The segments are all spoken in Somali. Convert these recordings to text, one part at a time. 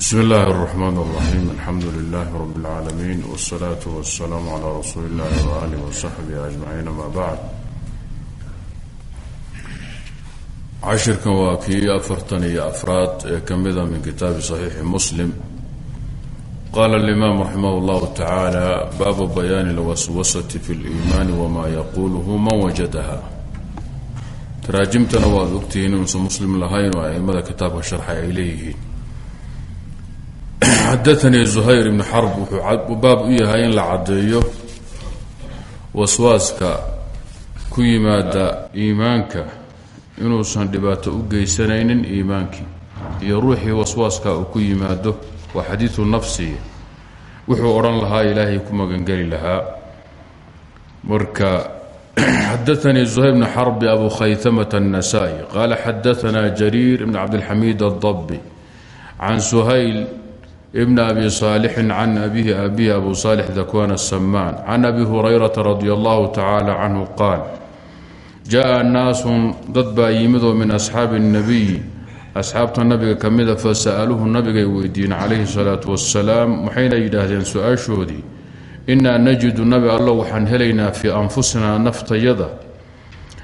bsm اllahi الرحmn الرaxيm alxamdu لlah rb اlcaalamiin wالslaaة wالsalaam عlى rasuuli اllahi وalih وصaxbih aجmaciin ama bacd cashirkan waa kii afartan iyo afraad ee ka mida min kitaabi صaxiixi muslim qala اlimam raximah اllahu taعaalى baabu bayaani اlwaswasaةi fi اliimaani wma yaquluhu man wajadaha taraajimtana waad ogtihiin inuusan muslim lahayn oo aimada kitaabka sharxay ay leeyihiin xadaanii zuhayr ibnu xarb wuxuu baab u yahay in la caddeeyo waswaaska ku yimaada iimaanka inuusan dhibaato u geysanaynin iimaankii iyo ruuxii waswaaska uu ku yimaado waa xadiidu nafsiga wuxuu odhan lahaa ilaahay ku magangeli lahaa. Marka xadaanii zuhayr ibnu xarbi abu khaytamata الnasaa-i qaala xadaanaa jariir ibn cabdilxamiid adabbi can suhayl bn abi saalixin can abihi abihi abu saalix dakwan asamaan can abi hurayrata radi allahu tacaala canhu qaal jaa naasun dad baa yimidoo min asxaabi اnabiy asxaabta nabiga ka mida fasa'aluuhu nabigay weydiiyeen calayhi salaatu wasalaam waxayna yidhaahdeen su'aashoodii inaa najidu nabi allo waxaan helaynaa fii anfusinaa naftayada.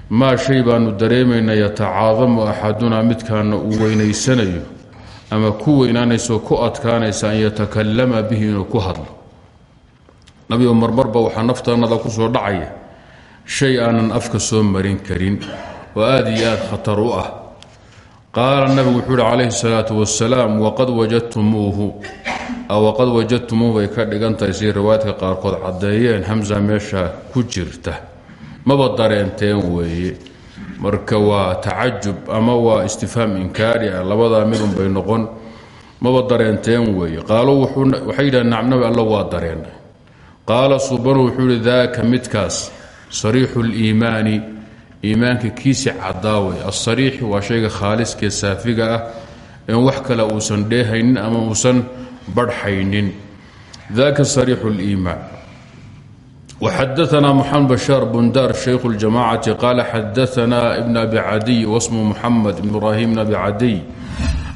Maa shay baanu dareemaynaa yatacaadamu axadunaa midkaana uu weynaysanayo ama ku weynaanayso ku adkaanaysa an yatakalama bihi inuu ku hadlo. Nabigo marmarba waxaa naftanada ku soo dhacaya shay aanan afka soo marin karin oo aada iyo aada khatar u ah. Qaala nabigu wuxuu uhi calayhi salaatu wasalaam waqad wajadtumuuhu waqad wajadtumuuhu bay ka dhigan tahay si riwaayadka qaarkood caddeeyeen hamsa meesha ku jirta maba dareenteen weeye marka waa tacajub ama waa istifhaam inkaari ah labadaa midun bay noqon maba dareenteen weeye qaalo waxay yidhaha nacnabi alla waa dareena qaala subanu wuxuu yihi daaka midkaas sariixu liimaani iimaanka kiisi cadaaway asariixi waa shayga khaaliskee saafiga ah in wax kale uusan dheehaynin ama uusan barhxaynin daka sariixu liimaan وxadaثna mxamed bashاar bundar shaykh اljamacati qala xadaثna ibn abi cadiy wasmu muxamed ibn ibrahim bn abi cadiy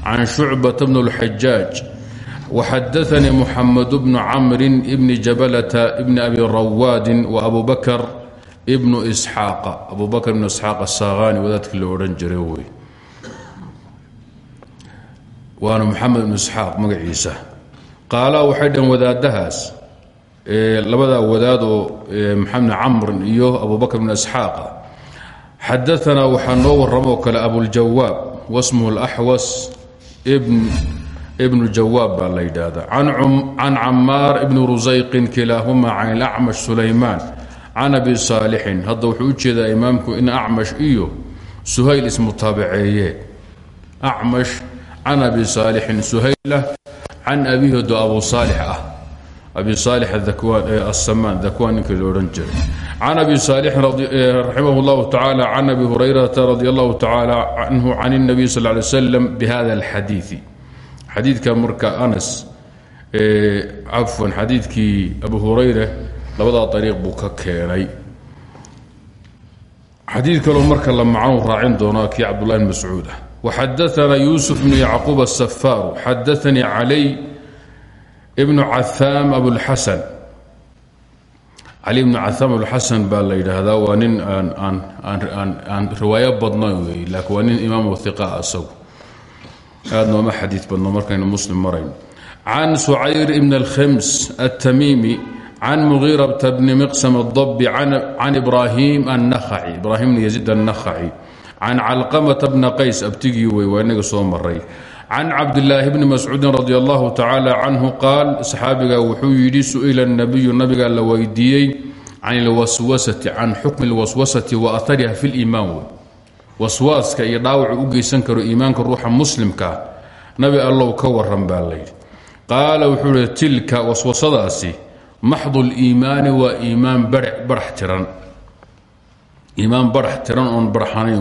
can shucbaة bn اlxajaaj waxadaثanii muxamed bnu camri bni jabalata bni abi rawaadi wabu bakr bnu isxaaq abu bakr ibnu isxaaq asaaqani wadaadkii la odhan jiray wey waana muxamed ibnu isxaaq magaciisa qaala waxay dhaheen wadaadahaas labadaa wadaadoo maxamed camrin iyo abubakr bn isxaaqa xadaanaa waxaa noo warramoo kale abuljawaab wasmuhu اlaxwas ibnu jawaab baa la yidhaahdaa. Can camaar ibni rusayqin kilaahuma can ilacmash sulaymaan can abi saalixin. Hadda wuxuu u imaamku in acmash iyo suhayl ismutaabaceeye acmash can abi saalixin suhayla can abihido abu saalix ah abi aakwanninki eh, loodhan jiray. Can abi saalixin eh, raximah llahu tacaala can abi hurayrata radi allahu tacaala canhu can اnabiy sal ly slam bihada alxadiidi xadiidka marka anas eh, cafwan xadiidkii abu hurayre labadaa ariiq buu ka keenay. Xadiid kaloo marka la macnuu raacin doonaa kii cabdulahi mascuud ah. Waxadaanaa yuusuf bn yacquub asafaaru xadaanii calay ibnu cahaam abulxasan cali ibnu cahaam abulxasan baa la yidhaahdaa waa nin aan riwaayo badnayn wey laakiin waa nin imaam hiqa asagu aadna oma xadiid badno markaynu muslim marayno can sucayr ibn alkhims altamiimi can mugiirata bni miqsam الdabi can ibrahim annakhaci ibrahim bn yaziid annakhaci. Can calqamata bna qays abtigii wey waa inaga soo maray can cabdilaahi bni mascuudin radi allahu tacaala canhu qaal saxaabiga wuxuu yidhi su'ila nabiyu nabigaa la weydiiyey can ilwaswasati can xukmi اlwaswasati wa ahariha fi liimaan wey waswaaska iyo dhaawacu u geysan karo iimaanka ruuxa muslimkaa nabi allow ka waran baa layidhi qaala wuxuu ihi tilka waswasadaasi maxdu liimaani waa iimaan barax tiran iimaan barax tiran oon barxanayn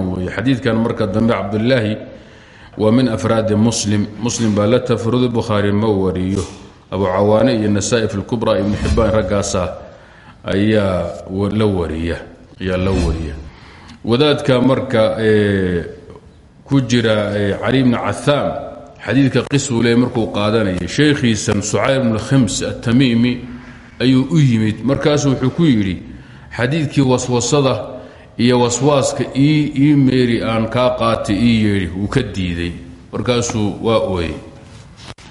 waa min afraadi muslim muslim baa la tafrudo bukhaari ma wariyo. Abu cawaane iyo nasaa-i fi lkubra ibnu xibbaan raggaasa ayaa la wariya ayaa la wariya. Wadaadka marka ku jira cali bni cahaam xadiidka qisuu le markuu qaadanayay sheekhiisan sucayr bnu khims atamiimi ayuu u yimid. Markaasuu wuxuu ku yidhi xadiidkii waswasada iyo waswaaska ii meeri aan kaa qaatay ii yeedhi wuu ka diiday. Markaasuu waa ooyey.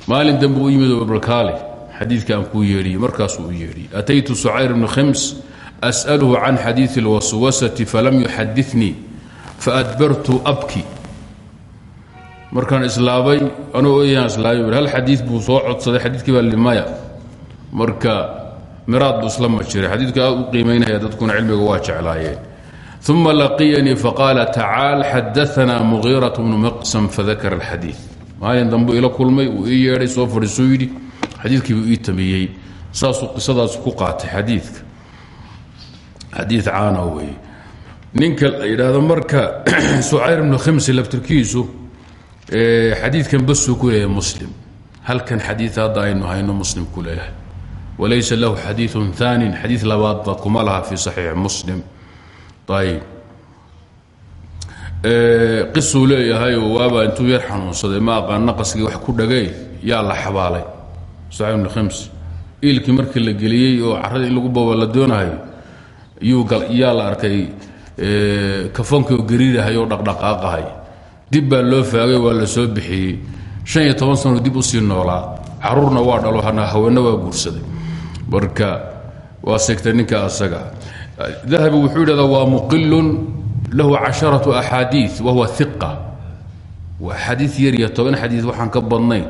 Maalin dambe u yimid barkaale xadiidka aan kuu markaasuu u yeedhiyey ataytu sucayr bnu khims as'aluhu can xadiidi اlwaswasati falam yuxadinii faadbartu abki. Markaan islaabay anuu oyaan islaabay hal xadiid buu soo codsaday xadiidkii baa limaya. Marka miraad buu isla jiray xadiidku aad u dadkuna cilmiga waa jeclaayeen uma laqiyanii faqaala tacaal xadaanaa mugiiraة bnu miqsam fadakara اlxadiid maalin dambu ila kulmay uu ii yeedhay soo fadhiisuu yidhi xadiidkii buu ii tamiyey saasuu qisadaas ku qaatay xadiidka xadii caana wey ninka la yidhaahdo marka sucayr bnu khimsi laftirkiisu xadiidkan basuu ku leeyahay muslim halkan xadii hadda aynu hayno muslim ku leeyahay walaysa lahu xadiiu aanin xadii labaadba kuma laha fi saxiixi muslim ayb qisuu leeyahay oo waaba intuu yar xanuunsaday ma aqaan naqaskii wax ku dhagay yaa la xabaalay khimsi iilkii markii la geliyey oo carada in lagu booba la doonahayo yaa la arkay kafonkii oo gariirahay oo dhaqdhaqaaqahay dib baa loo faagay waa la soo bixiyey shan iyo toban sano dib u sii noolaa caruurna waa dhalo haweenna waa guursaday marka waa segtay ninka asaga dahabi wuxuu yidhahdaa waa muqilun lahu casharatu axaadii wahuwa iqa waa xadii yar iyo toban xadii waxaan ka badnayn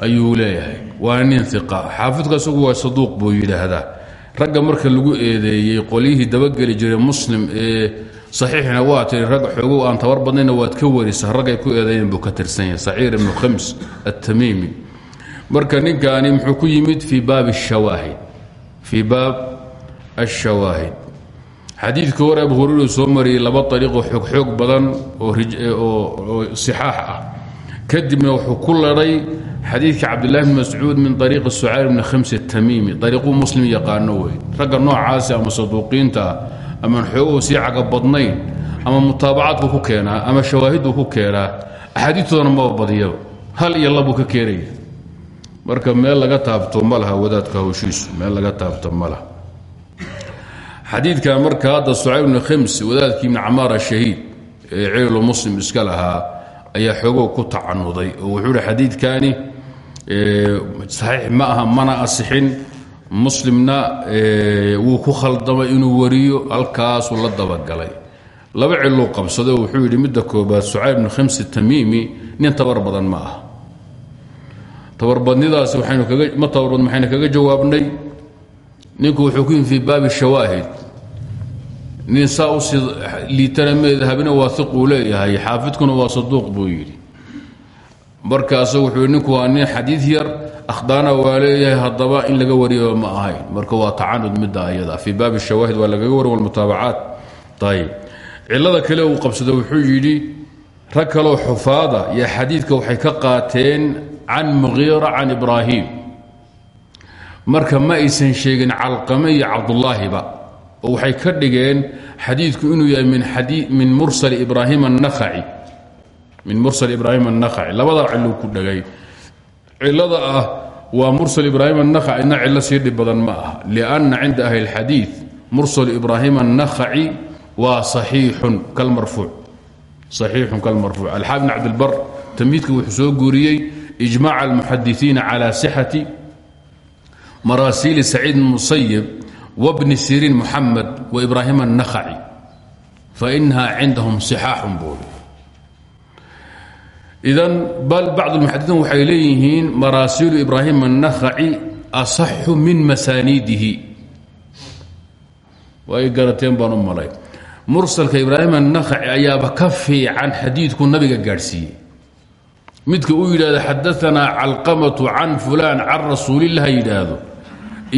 ayuu leeyahay. Waa nin iqa xaafidku isagu waa saduuq buu yidhaahdaa. Ragga marka lagu eedeeyey qolyihii dabageli jiray muslim ee saxiixna waa tiri rag xoogow aan tabar badnayna waad ka warisa raggay ku eedeeyeen buu ka tirsan yahay. Saciir ibnu khams atamiimi marka ninkaani muxuu ku yimid fii baab shawaahid fii baab ashawaahid xadiidka hore abu hureyra soo mariyey laba ariiqoo xoogxoog badan oo sixaax ah kadibna wuxuu ku ladhay xadiidka cabdulahi bn mascuud min ariiqi sucayr bni khams atamiimi ariiquu muslim yaqaano wey ragga noocaasi ama saduuqiinta ah amaan xoogow sii caga ama mutaabacaadku ku keenaa ama shawaahiduu ku keenaa axaadiistoodana maba badiyaba hal iyo labuu ka keenaya marka meel laga taabto ma laha wadaadka hawshiisu meel laga taabto ma laha xadiidka marka hadda sucayr bni khims wadaadkii ibni camaar ashahiid ee ciilu muslim iska lahaa ayaa xoogow ku tacanuday oo wuxuu hi xadiidkani saxiix ma aha mana asixin. Muslimna wuu ku khaldamay inuu wariyo halkaasuu la dabagalay. Laba ciluu qabsado wuxuu yidhi midda koobaad sucayr bni khims tamiimi nin tabar badan ma ah tabarbadnidaasi ma tabarbadn waxaynu kaga jawaabnay ninku wuxuu ku yimi fii baabi shawaahid. Nin saa u sii liitana meedhabina waahiquu leeyahay xaafidkuna waa saduuq buu yidhi. Markaas wuxuu ninku waa nin xadiid yar akhdaana waa leeyahay haddaba in laga wariyo ma ahayn. Marka waa tacanud midda ayada fii baabi shawaahid waa lagaga wari walmutaabacaat ayb ibraahim marka ma aysan sheegin calqame iyo cabdulaahiba oo waxay ka dhigeen xadiidku inuu yahay min mursal ibraahim annakhaci labadaa ciluu ku dhagay. Cilada ah waa mursal ibraahim annakhaci na cillo sii dhib badan ma ah lianna cinda ahli اlxadiid mursal ibraahim annakhaci waa saxiixun kalmarfuuc saxiixun kalmarfuuc alxaab bn cabdilbar tamhiidka wuxuu soo guuriyey ijmac almuxadisiina cala sixati maraasiili saciid musayib wbni siriin muxamed waibraahim annakhaci fainaha cindahum sixaaxun buuri. Idan bal bacd lmuxadisiin waxay leeyihiin maraasiilu ibraahim annakhaci asaxu min masaaniidihi. Way garateen baan u malay. Mursalka ibraahim annakhaci ayaaba ka fiican xadiidku nabiga gaadhsiiyey. Midka uu yidhahdo xadaanaa calqamatu can fulaan can rasuulilah yidhaahdo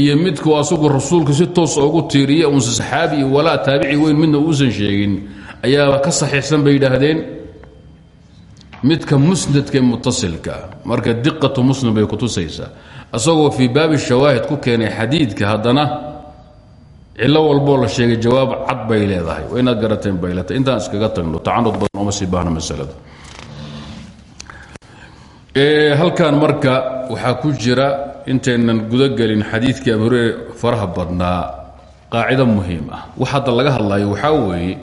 iyo midku asagu rasuulku si toos ugu tiiriya unse saxaabi iyo walaa taabici weyn midna uusan sheegin ayaaba ka saxiixsan bay yidhaahdeen. Midka musnadka ee mutasilka marka diqatu muslim bay kutusaysaa asagoo fii baabi shawaahid ku keenay xadiidka haddana cilo walboo la sheegay jawaab cad bay leedahay. Waa inaad garateen baylata. Intaan iskaga tagno tacanud badan uma sii baahna masalada. Halkan marka waxaa ku jira intaynan gudagelin xadiidkii abu hureyre faraha badnaa qaacido muhiim ah. Wax hadda laga hadlayo waxaa weeye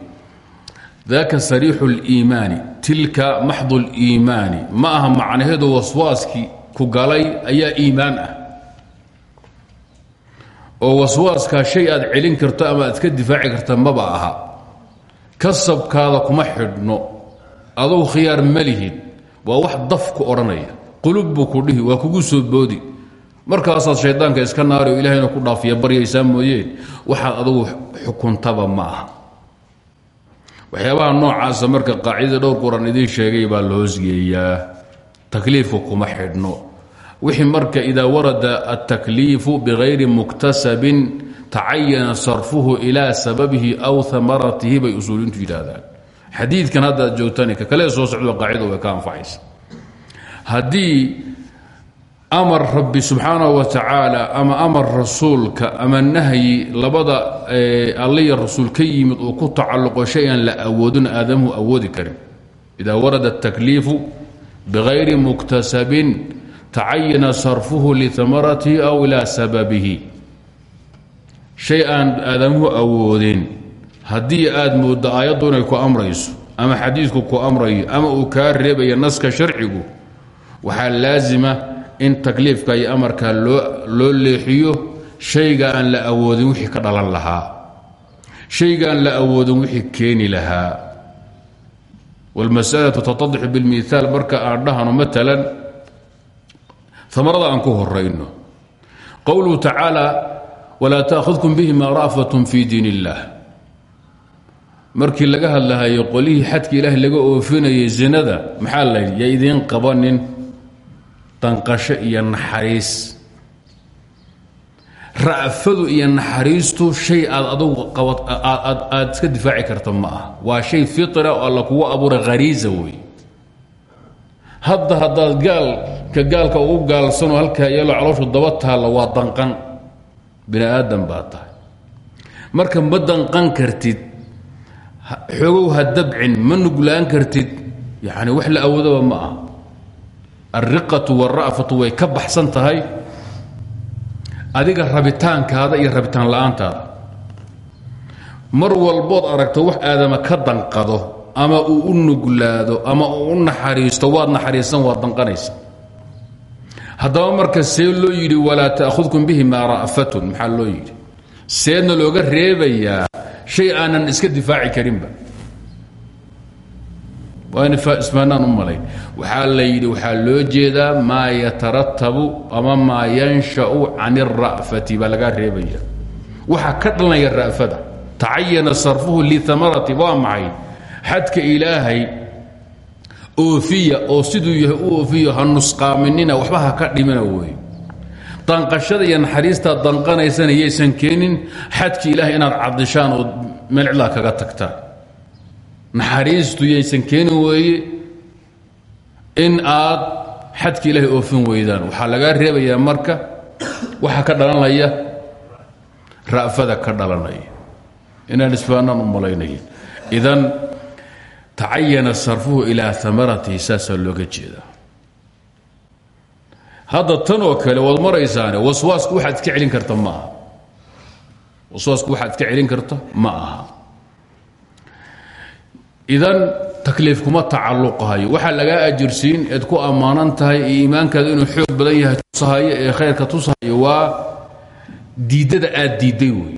daka sariixu اliimaani tilka maxdu اliimaani ma aha macnaheedu waswaaskii ku galay ayaa iimaan ah. Oo waswaaskaa shay aad celin karto ama aad ka difaaci karta maba aha. Kasabkaada kuma xidhno adou khiyaar ma lihid waa wax daf ku odhanaya. Qulub buu ku dhihi waa kugu soo boodi markaasaad shaydaanka iska naari oo ilahayna ku dhaafiya baryaysaa mooyeen waxaad adugu xukuntaba ma aha. Waxyaabaha noocaasa marka qaacidada dhowr quran idiin sheegay baa la hoosgeeyaa takliifka kuma xidhno. Wixii marka idaa warada altakliifu bigayri muktasabin tacayana sarfuhu ilaa sababihi aw amaratihi bay usuuliintu yidhaahdaan. Xadiidkan hadda ad joogtaan ka kale soo socdo qaacida way ka anfacaysa. Haddii amar rabbi subxaanahu wa tacaala ama amar rasuulka ama nahyi labada alliya rasuul ka yimid uu ku tacalluqo shay aan la awoodin aadamuhu awoodi karin. Idaa warada atakliifu bigayri muktasabin tacayana sarfuhu liamaratihi aw ilaa sababihi. Shay aan aadamuhu awoodin haddii aad mooddo aayaddu inay ku amrayso ama xadiidku ku amrayo ama uu kaa reebaya naska sharcigu waxaa laasima in takliifka iyo amarka loo leexiyo shayga aan la awoodin wixii ka dhalan lahaa shayga aan la awoodin wixii keeni lahaa wاlmasalatu tatadixu biاlmiaal marka aan dhahno maalan amarada aan ku horayno qowluhu tacaala walaa taأkhudkum bihima ra'faة fi diin اllah markii laga hadlahayo qolihii xadki ilaahay laga oofinayay zinada maxaa la yidhi ya idiin qabanin danqasho iyo naxariis. Ra'fadu iyo naxariistu shay aad adugu aad iska difaaci karta ma ah waa shay fitra oo alla kugu abuuray khariisa wey hadda haddaad gaalka gaalka ugu gaalsanoo halkaa yeelo calooshu daba taalla waa danqan. Bini aadan baa tahay. Marka ma danqan kartid xoogow ha dabcin ma nuglaan kartid yani wax la awoodaba ma ah alriqatu wاlra'fatu way ka baxsan tahay. Adiga rabitaankaada iyo rabitaan la'aantaada. Mar walbood aragto wax aadama ka danqado ama uu u nuglaado ama uu u naxariisto waad naxariisan waad danqanaysa. Haddaba marka see loo yidhi walaa ta'khudkum bihima ra'fatun maxaa loo yidhi? Seedna looga reebayaa shay aanan iska difaaci karinba malayn waxaa la yidhi waxaa loo jeedaa maa yataratabu ama maa yanshau can اra'fati baa lagaa reebaya waxaa ka dhalanaya ra'fada tacayana sarfuhu liamarati waa maxay xadka ilaahay oofiya oo siduu yahay u oofiyo ha nusqaaminina waxba ha ka dhimina wey danqashada iyo naxariistaa danqanaysana yaysan keenin xadki ilaahay inaad cadishaan oo meel kaga tagtaan naxariistu yaysan keenin weeye in aad xadki ilaahay oofin weydaan. Waxaa lagaa reebayaa marka waxa ka dhalanaya ra'fada ka dhalanaya. Inaan isfaanaan u idan tacayana sarfuhu ilaa amaratihi saasaa looga jeedaa hadda tan oo kale waad maraysaane waswaasku waxaad iska celin karta ma aha. Waswaasku waxaad iska celin karta ma aha idan takliif kuma tacalluqahayo. Waxaa lagaa ajirsiin eed ku ammaanan tahay iyo inuu xoog badan yahay tusahayo ee khayrka tusahayo waa diiddada aad diidday wey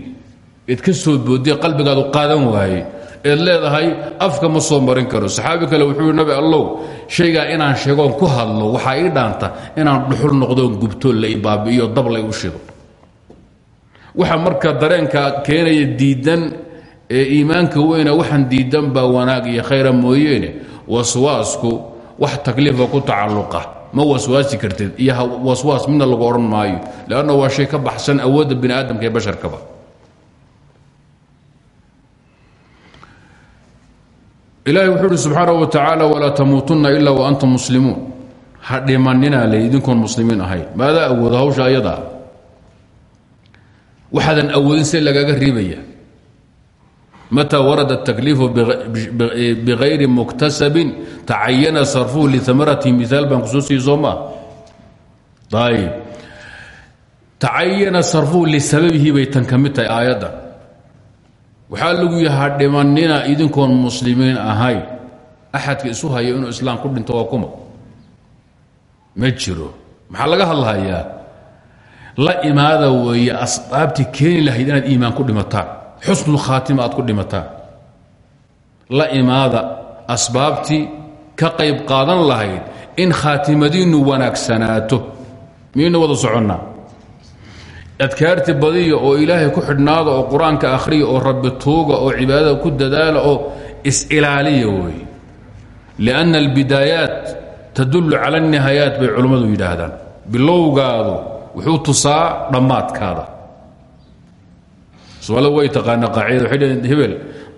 eed ka soo boodday qalbigaadu qaadan waaye. Eed leedahay afka ma soo marin karo. Saxaabi kale wuxuu nabi allow shaygaa inaan sheegoon ku hadlo waxaa ii dhaanta inaan dhuxul noqdoon gubto la ibaabi'iyo dab lay u shido. Waxa marka dareenka keenaya diidan ee iimaanka weyna waxaan diidan baa wanaag iyo khayra mooyeene. Waswaasku wax takliifa ku tacalluqa ma waswaasi kartid iyo waswaas midna lagu odhan maayo leanna waa shay ka baxsan awoodda bini aadamka ee basharkaba. Ilaahay wuxuu uhi subxaanaه wa tacaala walaa tamuutunna ila waantum muslimuun. Ha dhimanina idinkoon muslimiin ahayn maadaa awooda hawsha ayadaa waxaadan awoodin see lagaaga riibaya mata warada الtakliifu bغayri muktasabin tacayana sarfuhu liamaratihi miaal baan kusoo sii soo maa ayb tacayana sarfuhu lisababihi bay tan ka mid tahay aayadda waxaa lagu yahaa dhimanina idinkoon muslimiin ahayn axadka isu haya inuu islaam ku dhinto waa kuma ma jiro maxaa laga hadlahayaa la imaada weeye asbaabtii keeni lahayd inaad iimaan ku dhimataan xusnulkhaatima aad ku dhimataan la imaada asbaabtii ka qayb qaadan lahayd in khaatimadiinnu wanaagsanaato. Miyaynu wada soconnaa adkaarti badiya oo ilaahay ku xidhnaada oo qur'aanka akhriya oo rabbi tuuga oo cibaadada ku dadaala oo is-ilaaliya weeye lianna albidaayaat tadullu cala alnihaayaat bay culummadu yidhaahdaan. Bilowgaadu wuxuu tusaa dhammaadkaada somaali way taqaana qaacidada waxay dhaheen hebel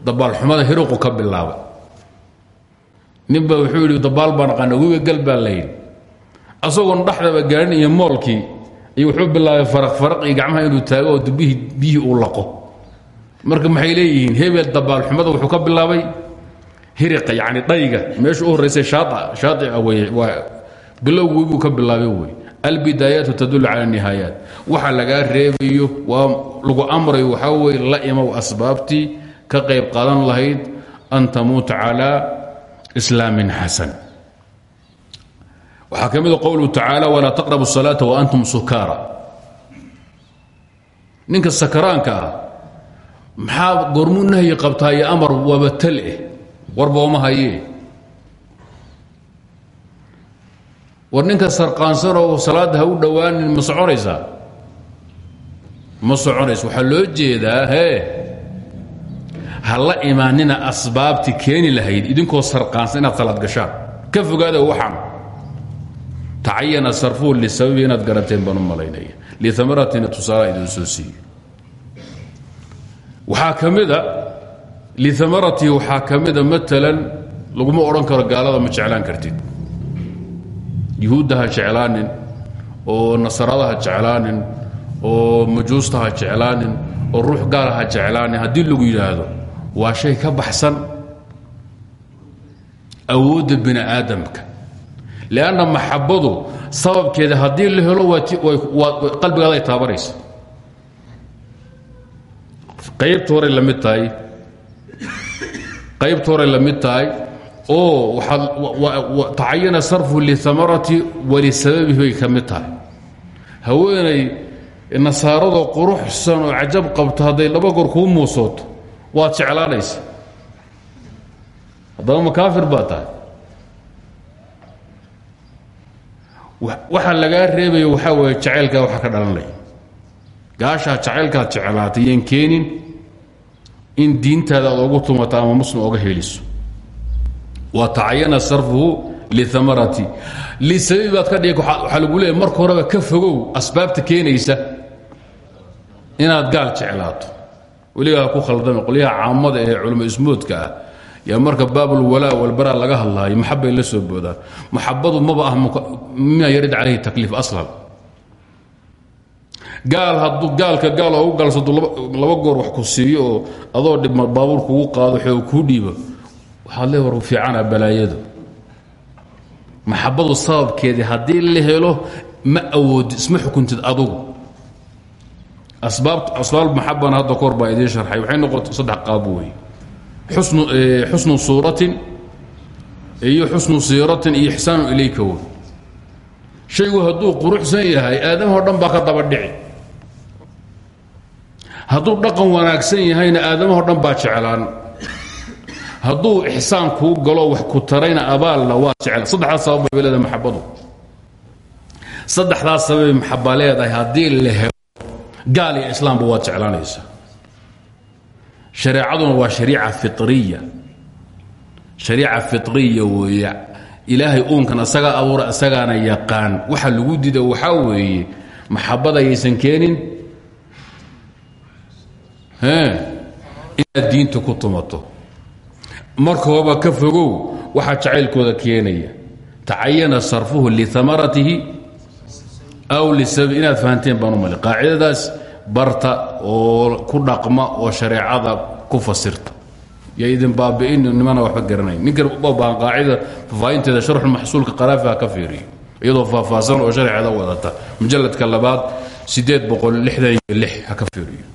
dabaalxumada hiruqu ka bilaabay ninba wuxuu yidhi dabaal baan aqaana webiga gal baa asagoon dhexdaba gaadhin iyo moolkii iyo wuxuu bilaabay faraq faraq iyo gacmaha inuu taago oo dubihii biyihii uu laqo. Marka maxay leeyihiin? Hebel dabaalxumada wuxuu ka bilaabay hiriqa yani dhayga. Meesha u horraysay shaaica wey waa bilowgu wibuu ka bilaabay wey albidaayaatu تدل على النهايات waxa lagaa reebayo waa lagu amrayo waxaa weye la imow asbaabtii ka qayb qaadan lahayd an tamuuta calaa slaamin xasan. Waxaa ka mida qowluhu tacaala walaa taqrabu salaata waantum sukaara. Ninka sakaraanka ah, maxaa gormu qabtaa iyo amar wabatal eh? Warbooma hayee. War ninka sarqaansanoo salaadda ha u dhowaanin ma soconaysaa ma soconaysa? Waxaa loo jeedaa hee ha la imaanina asbaabti keeni lahayd idinkoo sarqaansan inaad salaad gashaan. Ka fogaada waxaan tacayana sarfuhu lisababi inaad garateen baan u malaynaya. Liamaratina tusaala idin soo siiye waxaa ka mida liamaratihi waxaa ka mida maalan laguma odhan karo gaalada ma jeclaan kartid yuhuudda ha jeclaanin oo nasarada jeclaanin oo majuusta jeclaanin oo ruux gaala ha jeclaanin haddii lagu yidhaahdo waa shay ka baxsan awoodda bini aadamka lanna maxabadu sababkeeda haddii la helo qalbigaaday taabanaysa qaybta horay la mid tahay qaybta oo tacayana sarfu liamarati walisababihi bay ka mid tahay. Haweenay nasaaradoo quruxsan oo cajab qabto hadday laba goor kuu muusooto waad jeclaanaysa haddaba makaafir baa tahay. Waxa lagaa reebayo waxaa weeye jacaylkaa waxa ka dhalanaya. Gaashaa jacaylkaad jeclaatay keenin in diintaada aad tumato ama muslim oga heliso wa tacayana sarfuhu liamarati lisababi baad ka dhig waxaa lagu leeya marka horeba ka fogow asbaabta keenaysa inaad gaal jeclaato. Weligaa ku khaldame qolyaha caamada ee culamo ismoodka ah yaa marka baabulwalaa walbaraa laga hadlaayo maxabbay la soo boodaan maxabadu maba ah mima yarid calayhi takliif aslan. Gaal hadduu gaalka gaal u gaalsado laba goor wax ku siiyo oo adoo dhibma baabuur kugu qaado xoog kuu dhiibo waxaad le war fiicana balaayadu. Maxabadu sababkeedii haddii la helo ma awoodi isma xukuntid adugu. Asbaab maxabana hadda kahor baa idiin sharxay. Waxay noqotay saddex qaab wey xusnu suuratin iyo xusnu siiratin iyo ixsaanu ilayka wey shaygu hadduu quruxsan yahay aadamahoo dhan baa ka daba dhici. Hadduu dhaqan wanaagsan yahayna aadamahoo dhan baa jeclaan hadduu ixsaan kuu galo wax ku tarayna abaalna waa jecla saddexdaas sabab bay leedahay maxabadu saddexdaas sababay maxaba leedahay haddii la helo gaal iyo islaamba waad jeclaanaysaa. Shareecaduna waa shariica fitriya. Shariica fitriya weeye ilaahay uunkan asagaa abuura isagaana yaqaan. Waxa lagu dida waxaa weeye maxabada ayaysan keenin. Inaad diinta ku tumato marka horeba ka fogow waxaa jacaylkooda keenaya. Tacayana sarfuhu liamaratihi aw lisabab inaad fahanteen baan u mali barta oo ku dhaqma oo shareecada ku fasirta. Yo idin baabi'in nimana waxba garanayn. Ninkan baan qaacida faafaahinteeda sharxulmaxsuulka qaraafi ha ka fiiriyo. Iyadoo faahfaahsan oo sharceeda wadata. Mujaladka labaad sideed boqol lixdan iyo lix ha ka fiiriyo.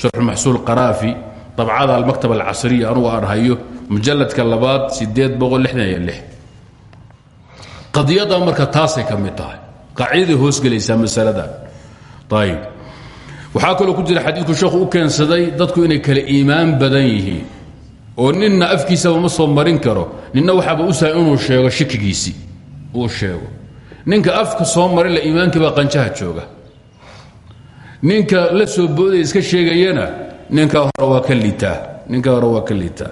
Sharxulmaxsuul qaraafi dabcada almaktab alcasriya anugu aan hayo mujaladka labaad sideed boqol lixdan iyo lix. Qadiyada marka taasay ka mid tahay. Qaacidaday hoosgelaysaa masaladan. Ayib waxaa kaloo ku jira xadiidku sheekhu u keensaday dadku inay kala iimaan badan yihiin. Oo ninna afkiisaba ma soo marin karo. Ninna waxaaba u sahay inuu sheego shikigiisii uu sheego. Ninka afka soo marin la iimaankii baa qanjaha jooga. Ninka la soo boodaya iska sheegayana ninka hore waa ka liitaa ninka hore waa ka liitaa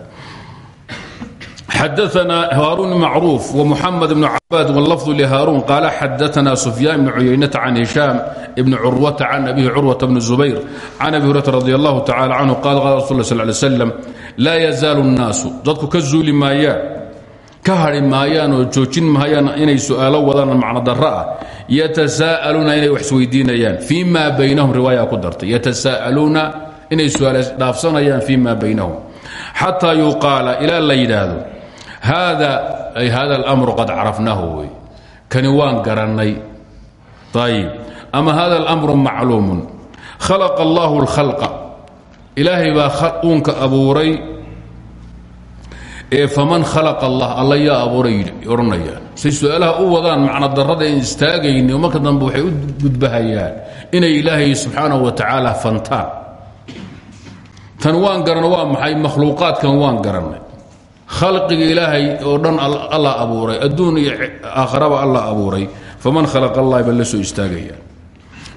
xadaثna haaruun macruuf ومxamed بن cabaad wاlafظ lhaaruun qaala xadaثna sufyaan بn cuyaynata can hishaam bn curwata can abihi curwaةa bn zubayr can abi hurata radi اllahu tacala canhu qala qala rasul sl ly slam laa yazaalu الnaasu dadku ka zuuli maayaan ka hari maayaan oo joojin maayaan inay su'aalo wadaan macno daro ah yatasaa'aluuna inay wax isweydiinayaan fii ma baynahum riwaaya ku dartay yatasaa'aluuna inay su'aaldhaafsanayaan fi ma baynahum. Xataa yuqaala ilaa la yidhaahdo haada ay hada almru qad carafnaahu wey kani waan garannay. Ayib ama hada almru macluumun. Khalaqa allahu اlkhalqa ilaahay baa uunka abuuray. Ee faman khalaqa allah alla yaa abuuray yidhi odhanayaan. Say su'aalaha u wadaan macno darrada in istaagayni marka dambe waxay u gudbahayaan inay ilaahay subxaanahu wa tacaala fantaan tan waan garanna waa maxay? Makhluuqaadkan waan garannay. Khalqiga ilaahay oo dhan alla abuuray. Adduun iyo aakharaba alla abuuray. Faman khalaqa allah ba la soo istaagaya.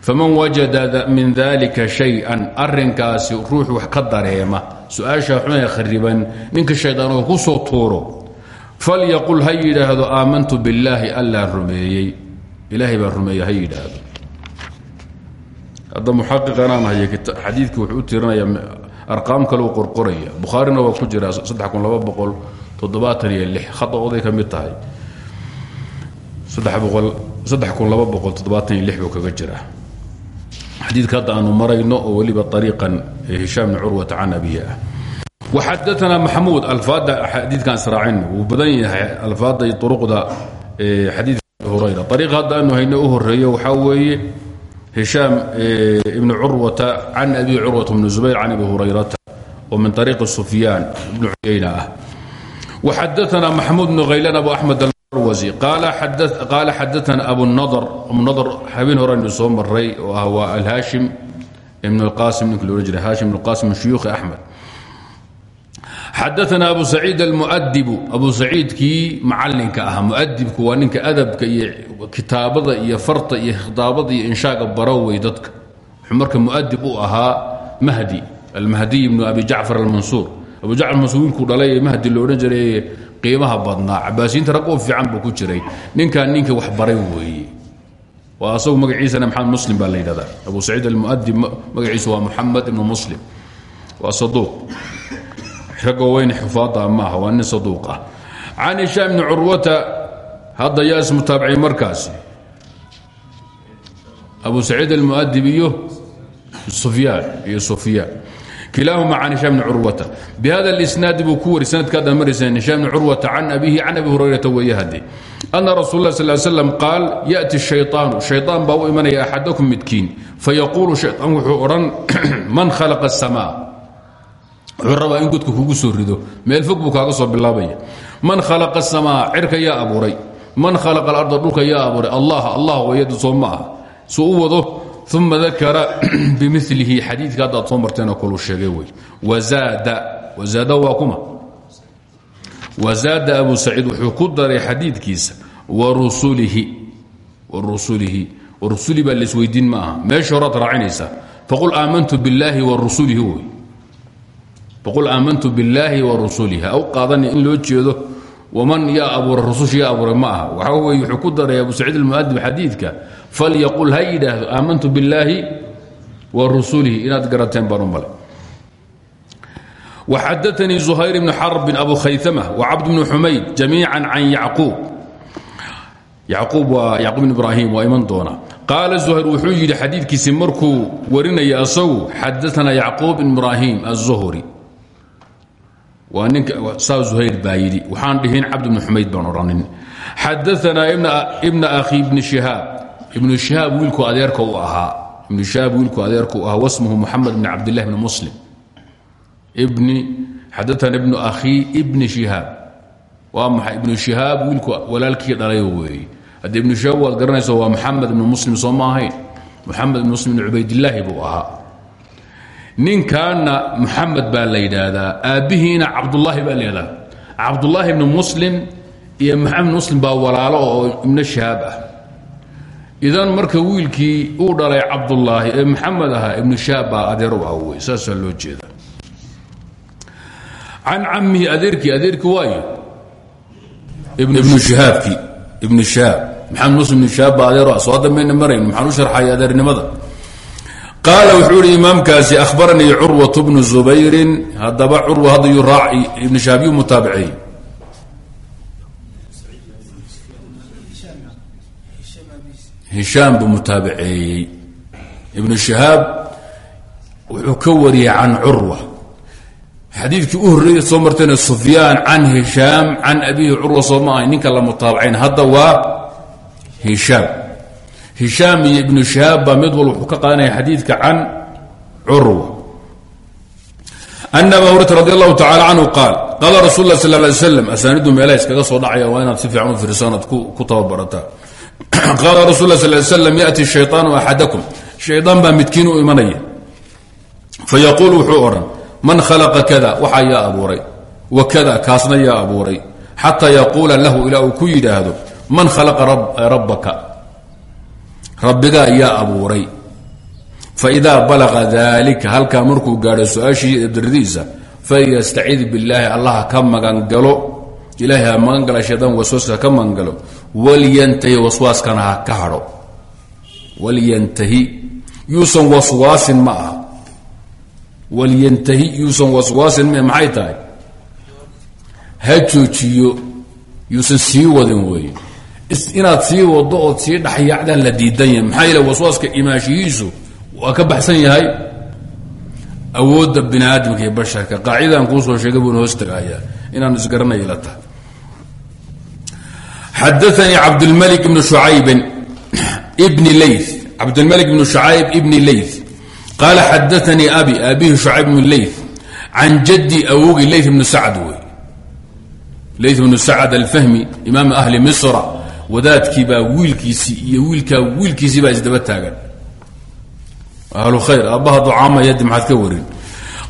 Faman wajada min dalika shay-an arinkaasi ruux wax ka dareema. Su'aasha xunee khariban ninka shaydaan ku soo tuuro. Falyaqul ha yidhaahdo aamantu billaahi allaa rumeeyey. Ilaahay baa rumeeye ha hadda muxaqiqanaan haya xadiidkii wuxuu u arqaam kaleu qorqoraya. Bukhaarina waa ku jira khada oday ka mid tahay. Kaga jira. Xadiidka hadda aanu marayno oo weliba ariiqan hishaam bni curwata can abihi ah waxadaana maxamuud alfaada xadiidkan israacin. Wuu badan yahay alfaada uruqda xadiidka hurayra. Ariiqa hadda aanu hayno u horeeyo waxaa weeye hishaam ibni curwata can abi curwata bni zubayr can abi hurayrata oo min ariiqi sufyaan ibni cuyayna ah. Waxadaana maxamuud bnu khaylan abu axmed qaala xadaana abunadr abunadr habeen horenu soo maray oo ah waa alhaashim ibn اlqasim ninka loohan jiray haashim ibn qasim min shuyuukhi axmed xadaana abu saciid almuadibu abu saciidkii macalinka ahaa muadibku waa ninka adabka iyo kitaabada iyo farta iyo khitaabada iyo inshaaga barawey dadka wuxuu marka muadib u ahaa mahdi almahdiy bnu abi jacfar almansuur abu jacfar mansuur wiilkuu dhalay mahdi loodhan jiray qiimaha badnaa cabaasiyiinta rag oo fiican buu ku jiray ninkan ninka wax baray weeye waa asagu magaciisana maxamed muslim baa la yidhahdaa abu saciid almuadib magaciisu waa muxamed ibnu muslim waa saduuq ragoo weyn xufaada maaha waa nin saduuq ah can hishaam bni curwata hadda yaa ismutaabicay markaasi abu saciid almuadib iyo sufyaan iyo sufyaan kilaahuma can hishaam bni curwata bihada اlisnaadi buu ku wari sanadka hadda marayseen hishaam bni curwata can abihi can abi hurayrata weeye hadde ana rasul lah sal slam qaal yaأti الshayطaanu shayطaan baa u imanaya axadakum midkiin fayaquulu shayطaan wuxuu odhan man khalaqa الsma wuxuu in godka kugu soo rido. Meel fog buu kaaga soo bilaabaya. Man khalaqa الsamaa cirka yaa abuuray. Man khalaqa alarda dhulka yaa abuuray. Allah allah wayadu soo ma suu u wado uma dakara bimilihi xadiidka haddaad soo marteenoo kalu sheegay wey wazaada waa kuma. Wazaada abu saciid wuxuu ku daray xadiidkiisa. Warusulihi warusuli baa laisweydiin ma aha meesha horaad faqul aamantu billaahi warusulihi wey faqul aamantu billaahi warusulihi ha u qaadani in loo jeedo waman yaa abuuray rususha yaa abuuray ma aha waxaa weye wuxuu ku daray abu saciid almuadib xadiidka falyaqul ha yidhaahdo aamantu billaahi wa rusulihi inaad garateen baan u male waxadaanii zuhayr bni xarbin abu khayama wacabd bni xumayd jamiica can yacquub yacquub waa yacquub bn ibraahim waa iman doona qaala zuhayr wuxuu yidhi xadiidkiisi markuu warinaya asagu xadaana yacquub bn ibraahim aلzuhri waa ninka saa zuhayr baa waxaan dhihin cabd bni xumayd baan odhanin xadaanaa ibna akhi ibni shihaab. Ibnu shihaab wiilku adeerka u ahaa. Ibnu shihaab wiilku adeerka wasmuhu moxamed bni cabdillahi bni muslim. Ibni xadaana ibnu akhi ibni shihaab. Waa maxay? Ibnu shihaab wiilku walaalkii dhalay weeye haddii ibnu shihaab waad garanayso waa maxamed ibnu muslim soo ma ahayn. Moxamed muslim ibn cubaydillaahi buu ahaa ninkaana muxamed baa la yidhaahdaa aabbihiina baa la yidhahdaa cabdullaahi ibnu muslim iyo maxamed ibn muslim baa walaalo oo ibno shihaab ah. Idan marka wiilkii uu dhalay cabdullaahi ee maxamed ahaa ibnu shihaab baa adeer u ah wey saasaa loo jeeda can camihi adeerkii adeerkii waayo? Ibnu shihaabkii ibnu shihaab maxamed muslim ibnu shihaab baa adeer u ah soo dambayna marayn maxaan u sharxaya adeernimada qaala wuxuu ihi imaamkaasi ahbaranii curwat bnu zubayrin haddaba curwa hadda yuu raaci ibnu shihaab yuu mutaabiceey hishaam buu mutaabiceeyey ibnu shihaab wuxuu ka wariyey can curwa xadiidkii u horreeya soo martayna sufyaan can hishaam can abihi curwa soo ma ahay ninka la mutaabacayn hadda waa hishaam hishaam iyo ibnu shihaab baa mid walba wuxuu ka qaadanaya xadiidka can curwa ana aba hurata radi allahu tacala canhu qaal qaala rasul lah sal lay slam asaanidu meelaha iskaga soo dhacaya waa inaad si fiican u fiirsan oad ku tababarataa qaala rasul la sal slam yati shayطaanu axadakum shaydaan baa midkiin u imanaya. Fayaquul wuxuu odhan man khalaqa kada? Waxaa yaa abuuray. Wa kada? Kaasna yaa abuuray. Xataa yaquula lahu ilaa uu ku yidhaahdo man khalaqa rabbaka rabbigaa yaa abuuray. Faidaa balaqa dalika halkaa markuu gaadho su'aashii dardiisa falyastacid billaahi allaha ka magangalo. Ilaahay ha magan gala shaydaan waswaaska ka magangalo. Walyantahi waswaaskana ha ka hadho. Walyantahi yuusan waswaasin ma aha. Walyantahi yuusan waswaasin ma maxay tahay? Ha joojiyo yuusan sii wadin weeye inaad sii wado ood sii dhaxyaacdaan la diidan yahay maxaa yeele waswaaska imaashihiisu waa ka baxsan yahay awoodda bini aadamka iyo basharka. Qaacidadan kuusoo sheegay buuna hoos tagayaa inaan isgaranaya la tahay xadaanii cabdlmalik ibnu shucaybin bni ley cabdlmalik ibnu shucayb ibni leyth qaala xadaanii abi aabihi shucayb ibnu leyth can jaddi awogi leyth ibnu sacd wey leyth ibnu sacd alfahmi imaam ahli misra wadaadkii baa wiilkiisii iyo wiilkaa wiilkiisii baa isdaba taagan. Ahlu khayr aabbaha ducaamayadi maxaad ka warin.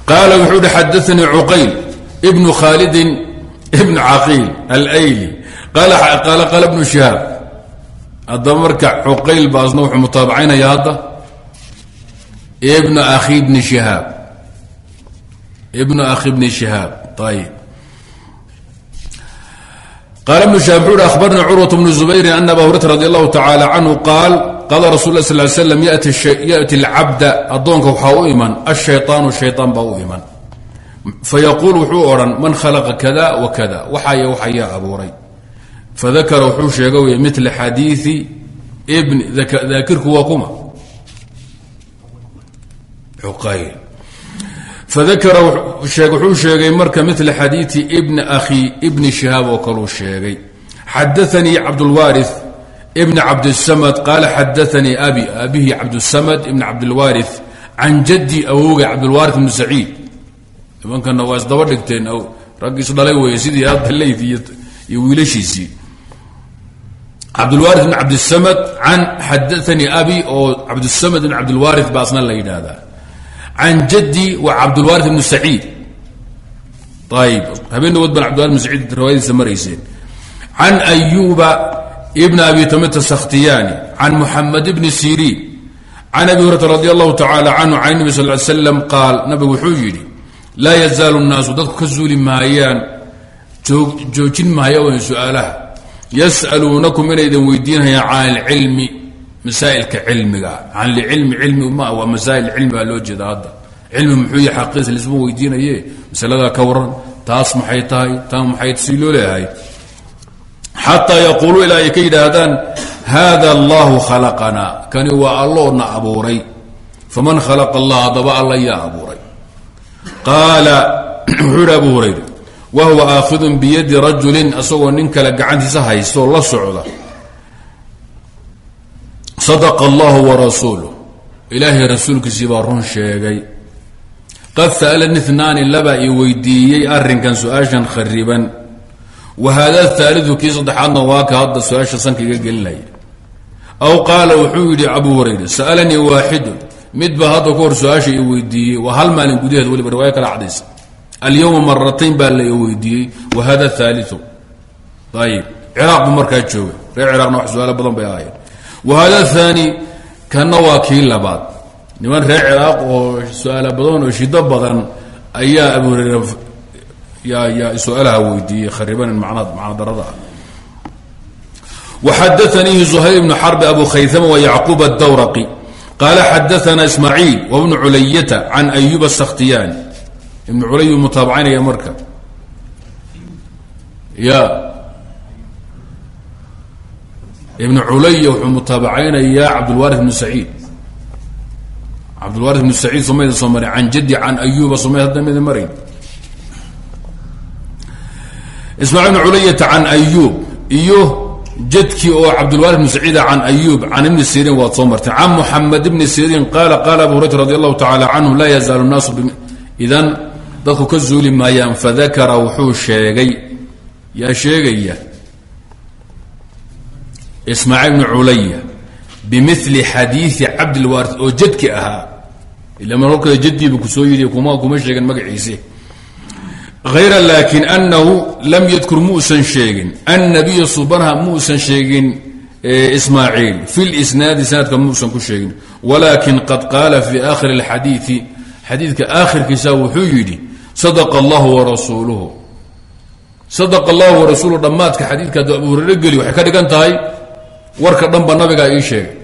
Qaala wuxuu uhi xadaanii cuqayl ibnu khaalidin ibnu caqiil alayli. Qaala qaala bnu shihaab haddaba marka cuqayl baasna wuxuu mutaabacaynaya hadda? Ibnu akhi bni shihaab. Ibnu akhi bni shihaab ayib qaala bnu shihaab wuxuu uhi akhbarnii curwat bnu zubayrin ana aba hurayra radi allahu tacaala canhu qaal qaala rasul lah sal l slam yati alcabda addoonka waxaa u iman ashayطaanu shayطaan baa u iman fayaquul wuxuu odhan man khalaqa kada wa kada waxaaya waxayaa abuuray fadakara wuxuu sheega wy mila xadiii bn daakirku waa kuma uqayl fadakara wuxuu sheegay marka mila xadiii bni akhi bni shihaab oo kaluu sheegay xadaanii cabdulwaari bn cabdsamad qaala xadaanii abi abihi cabdsamad ibn cabdilwaari can jaddi awowga cabdilwaari bnu saciid nimankana waa isdaba dhigteen rag isdhalay wey sidii hadda leyt iyo wiilashiisii cabdilwaari bn cabdisamad can xadaanii abi oo cabdsamad bn cabdilwaari baa asna la yidhaahdaa can jaddi wa cabdilwaari bnu saciid ayib habeen dhawood baan cabdilwari bn saciid riwaayadiisa marayseen can ayuba bn abi tamit sakhtiyani can muxamed bni siriin can abi hurata radi allahu tacala canhu can nabi sal slam qaal nabigu wuxuu yidhi laa yazaalu nnaasu dadku ka zuuli maayaan joojin maayaan su'aalaha yas'aluunakum inay idin weydiinayaan can alcilmi masaa'ilka cilmiga. Can lcilmi cilmi ma waa masaa'il cilmi baa loo jeeda hadda. Cilmi muxuu yahay xaqiisa lisma weydiinaye masaladaa ka waran taas maxay tahay taan maxay si loo leeyahay. Xataa yaquuluu ilaa ay ka yidhaahdaan hada allahu khalaqana kani waa alloona abuuray. Faman khalaqa allah haddaba alla yaa abuuray. Qaala wuxuu yidhi abu hurayra wa huwa aakhidun biyadi rajulin isagoo nin kale gacantiisa haysto la socda sadaqa allahu warasuuluh ilaahay rasuulkiisii baa run sheegay. Qad sa'alani inaani laba i weydiiyey arrinkan su'aashan khariban. Wa haada haalidu kii saddexaadna waa ka hadda su'aasha sanka iga gelinaya aw qaala wuxuu yidhi abu hurayra sa'alanii waaxidun mid baa hadda ka hor su'aasha i weydiiyey waa hal maalin gudaheed waliba riwaayo kala cadaysa. Alyawma maratayn baa la ahaayeen wahada aani kanna waa kii labaad niman reer ciraaq oo su'aala badan oo shido badan ayaa abu hureyre yaa su'aalaha weydiiyey khariban macna darada waxadaanihi zuhayr ibnu xarbi abu khayama wa yacquub adawraqi qaala xadaana ismaaciil wabnu culayata can ayub asakhtiyaani ibnu culay mutaabacaynaya marka ya ibn culay wuxuu mutaabacaynayaa cabdulwari bnu saciid. Cabdulwari bnu saciid somayda soo maray can jaddi can ayuba somay hadda mida marayn ismail bn culayata can ayub iyo jadkii oo cabdulwari bnu saciida can ayub can ibni sirin waad soo martay. Can muxamed bni sirin qaala qaala abu hurayra radi allahu tacala canhu laa yazaalu naasu idan dadku ka zuuli maayaan fadakara wuxuu sheegay yaa sheegaya ismaaciil bnu culaya bimili xadiii cabdilwaari oo jadki ahaa. Ila markada jadiibu ku soo yidhi kuma kuma sheegin magaciisi. Hayra laakin anahu lam yadkur muusan sheegin. Annabiya subanha muusan sheegin ismaaciil fi lisnaadi sanadka muusan ku sheegin. Walakin qad qaala fi akhiri اlxadiii xadiidka aakhirkiisa wuxuu yidhi sadaqa allahu warasuuluhu sadaqa allahu warasuuluhu dhammaadka xadiidka hadduu abu hurayre geli waxay ka dhigan tahay warka dhanba nabigaa ii sheegay.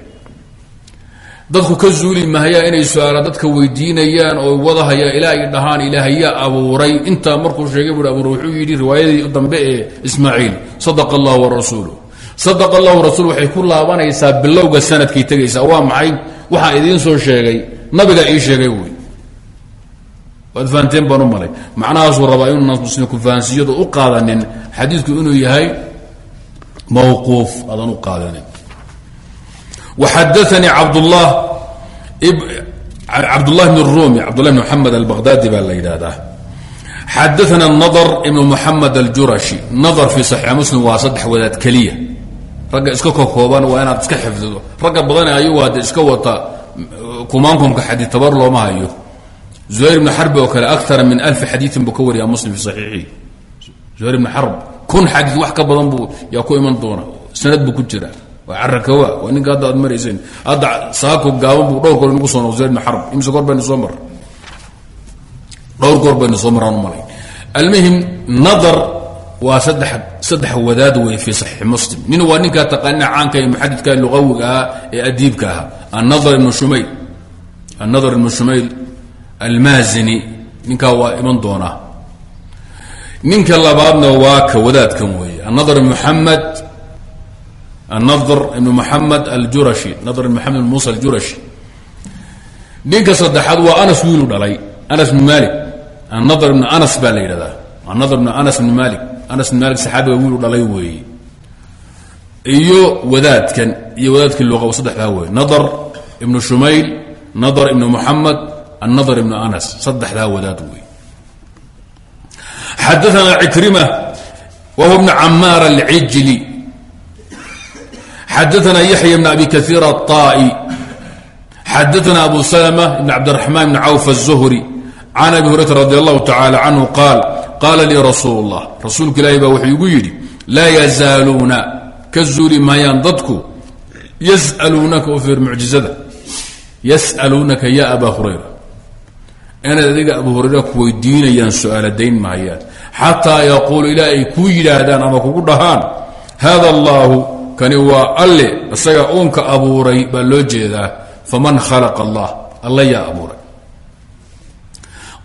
Dadku ka zuuli mahayaa inay su'aala dadka weydiinayaan oo wadahaya ilaa ay dhahaan ilaahayaa abuuray. Intaa markuu sheegay bui abuur wuxuu yidhi riwaayadii dambe ee ismaaciil sadaqa allahu warasuuluh sadaqa allahu warasuulu waxay ku laabanaysaa bilowga sanadkay tegaysaa waa maxay? Waxaa idiin soo sheegay. Nabigaa ii sheegay wey waad fahanteen baan u malay. Macnahaasuu rabaa inu naas muslimku fahansiiyadu u qaadanin xadiidku inuu yahay mawquuf aadan u qaadanin. waxadaanii cabdullah cabdullah bn rumi cabdullah bn moxamed albaqhdadi baa la yidhaahdaa xadaana nadr ibn moxamed aljurashi nadr fii saxiix muslim waa saddex wadaad keliya ragga iska kokooban waa inaad iska xifdido ragga badan ayagu hadde iska wata kumaankumka xadii tabar looma hayo zuhayr ibn xarbi oo kale akara min alfi xadiiin buu ka wariyaa muslim fi saxiixii zuhayr ibn xarb kun xadii wax ka badan buu yaa ku iman doona sanad buu ku jira waa carakawa waa ninka hadda aad marayseen hadda saako gaaban buu dhowr goor nagu soo noq zuhayr ibn xarb goor baynu soo mar? Dhowr goor baynu soo maraan malay. Almuhim nadar waa saddex saddex wadaad wey fi saxiix muslim. Nin waa ninkaa taqaanina caanka ee muxadidka luqawiga ah ee adiibka ah. Annadar ibnu shumayl. Annadar ibnu shumayl almaazini. Ninkaa waa iman doonaa ninka labaadna waa ka wadaadkan weeye. Anadr muamed anadr ibn muxamed aljurashi nadr ibn muamed aljurashi. Ninka saddexaad waa anas wiilu dhalay. Anas bn malik anadr ibn anas baa la yidhahdaa. Anadr ibn anas bn malik anas bn malik saxaabiga wiilu dhalay weeye. Iyo wadaadkan iyo wadaadkii luqa wa saddexdaa wey nadr ibnu shumayl nadr ibn muxamed anadr ibn anas. Saddexdaa wadaad wey xadثna عكرمة وهو بن عmاr العجلي xadثna يحيى بن أبي كثير الطائي xadثna أبو سلمة بن عبدالرحمن بن عوف الزهري عن أبي هريرة رضي الله تعالى عنه قال قال لي رsuuل الله rasuulka ilahi ba wuxuu igu yidhi laa يزaaluuna ka zuuli maayaan dadku yسأluunaka u fiir mucjizada yسأluunaka ya أbا هurayra inaad adiga abu hurayra ku weydiinayaan su-aala dayn mahayaan xataa yaquulu ilaa ay kuu yidhaahdaan ama kugu dhahaan hada allaahu kani waa alle isaga uunka abuuray baa loo jeedaa faman khalaqa allah alla yaa abuuray.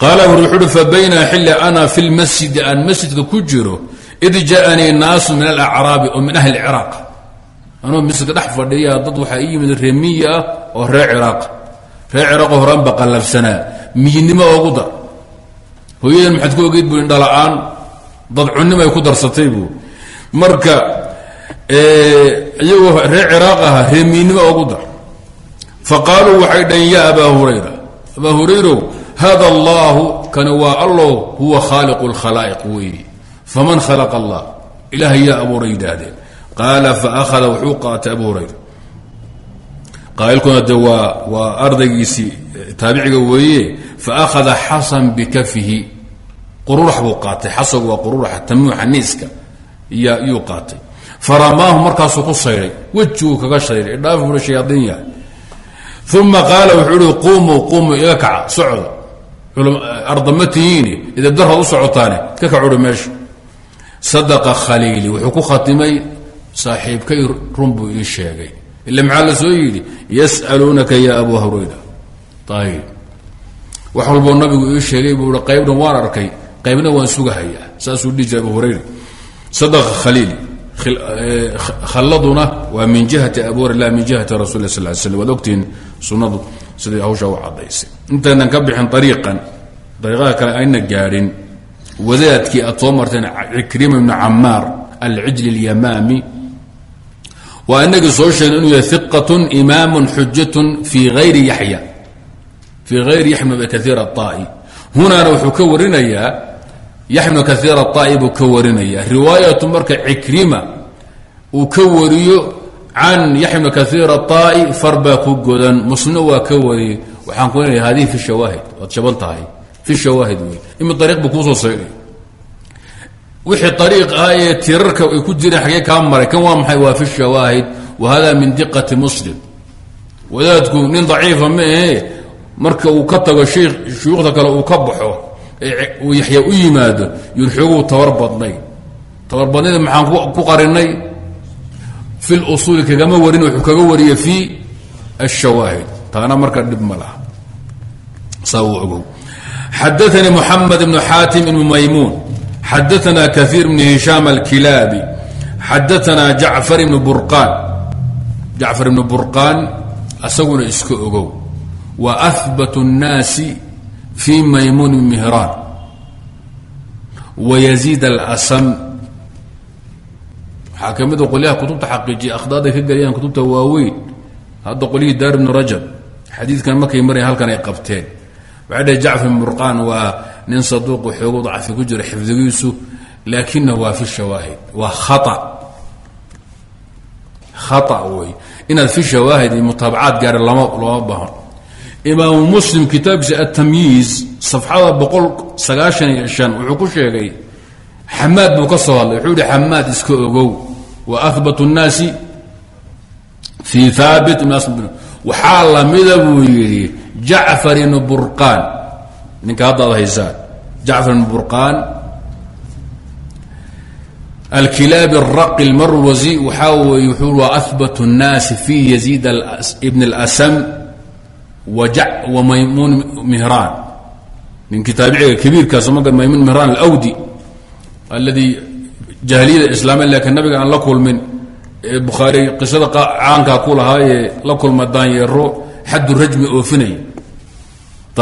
Qaala abu wuxu uhi fabayna xilli ana fi lmasjidi aan masjidka ku jiro id ja'anii naasu min alacraabi oo min ahli ciraaq. Anuu masjidka dhex fadhiya dad waxaa ii yimid reemiyi ah oo reer ciraaq. Reer ciraaqoo horaan ba qallafsanaa miyidnimo oogu dar hooyadan maxaad ku ogeyd bu indhala-aan dadcunimo ay ku darsatay buu. Marka iyagoo reer ciraaq ahaa reemiinimo ogu dar. Faqaaluu waxay dhaheen ya abaa hurayra abaa hurayrow hada allahu kani waa allow huwa khaaliqu lkhalaa'iq weeye faman khalaqa allah ilaah yaa abuuray yidhaahdeen qaala faahada wuxuu qaatay abu hurayra. Qaailkuna de waa waa ardaygiisii taabiciga weeye faakhada xasan bikafihi qururax buu qaatay. Xasagu waa qururaxa tamuuxa niiska yuu qaatay. Faramaahu markaasuu ku sayday wejiguu kaga shayday idhaaf bui shayaaiin yahay. Uma qaala wuxuu ihi qumuu qumuu iga kaca socda. Ardama tihiini. Idabdaraad u socotaane ka kacuhi meesha. Sadaqa khaliili wuxuu ku khatimay saaxiibkay run buu ii sheegay. Ila maxaa la soo yidhi? Yas'aluunaka ya abu hurayra. Ayib wax walboo nabigu ii sheegay buu i qaybdhan waan arkay qaybna waan sugahayaa saasuu dhihi abu hurayra. Sadaqa khaliili khalladuna waa min jihati abuur lah min jihati rasul sal slam waad ogtihiin sunnadu siday hawshaa u cadaysay. Intaynan ka bixin ariiqan ariiqada kale ayna gaadhin wadaadkii aad soo marteen cikrima ibnu camaar alcijli اlyamaami waa inagii soo sheegna inuu yahay iqatun imaamun xujatun fii hayri yaxya fii hayri yaxya bn kaiir aai hunaana wuxuu yaxya bnu kaiir aai buu ka warinaya. Marka cikrima uu ka wariyo can yaxya bnu kaiir aai far ku godan muslimna waa ka waxaan ku leeyahay hadihi fi shawaahid waad shaban tahay fi shawaahid wey imi ariiq buu kuusoo saydhay wixii ariiq ah ee ku jireen xagee kaa maray kan waa maxay? Waa fi shawaahid wa hada min diqati muslim. Wadaadku nin daciifa ma marka uu ka tago shuyuukhda kale uu ka baxo uu yaxya u yimaado yun xooguu tabar badnay. Tabar badnayda maxaan ku qarinay? Fi lusuuli kagama warin wuxuu kaga wariye fi ashawaahid taana marka dhib ma laha. Saa uu ogow. Xadaanii muxamed ibnu xaatim ibnu maymuun. Xadaana kaiir bn hishaam alkilaabi. Xadaana jacfar ibnu burqaan. Jacfar ibnu burqaan asaguna iska ogow. Wa ahbat bn mihraan wa yaziid alasam. Waxaa ka mida qolyaha kutubta xaqiijiya akhdaaday ka geliyaan kutubta waaweyn hadda qolyihii daar ibnu rajab xadiidkan markay maraya halkan ay qabteen. Waxay dhahey jacfar ibn burqaan waa nin saduuqu xoogo dacfi ku jira xifdigiisu laakinahu waa fi shawaahid waa khaa khaa wey inaad fi shawaahid mutaabacaad gaari lama looma baahan imaamu muslim kitaabkiisa atamyiiz safxada boqol sagaashan iyo shan wuxuu ku sheegay xamaad buu ka soo hadlay. Wuxuu xamaad iska ogow. Wa ahbat nnaasi fii haabit waxaa lamida buu yidhi jacfar ibnu burqaan. Ninka haddaad haysaan jacfar ibnu burqaan. Alkilaabi araqi lmarwazi waxaa weeye wuxuu waa ahbat nnaasi fi yaziid ibn اlasam wa maymuun mihraan ninkii taabiciga kabiirkaas ma maymuun mihraan alawdi alladii jahliyada islaamia laakiin nabiga aan la kulmin ee bukhaari qisada caankaa ku lahaayee la kulma daanyeero xaddu rajmi oofinaya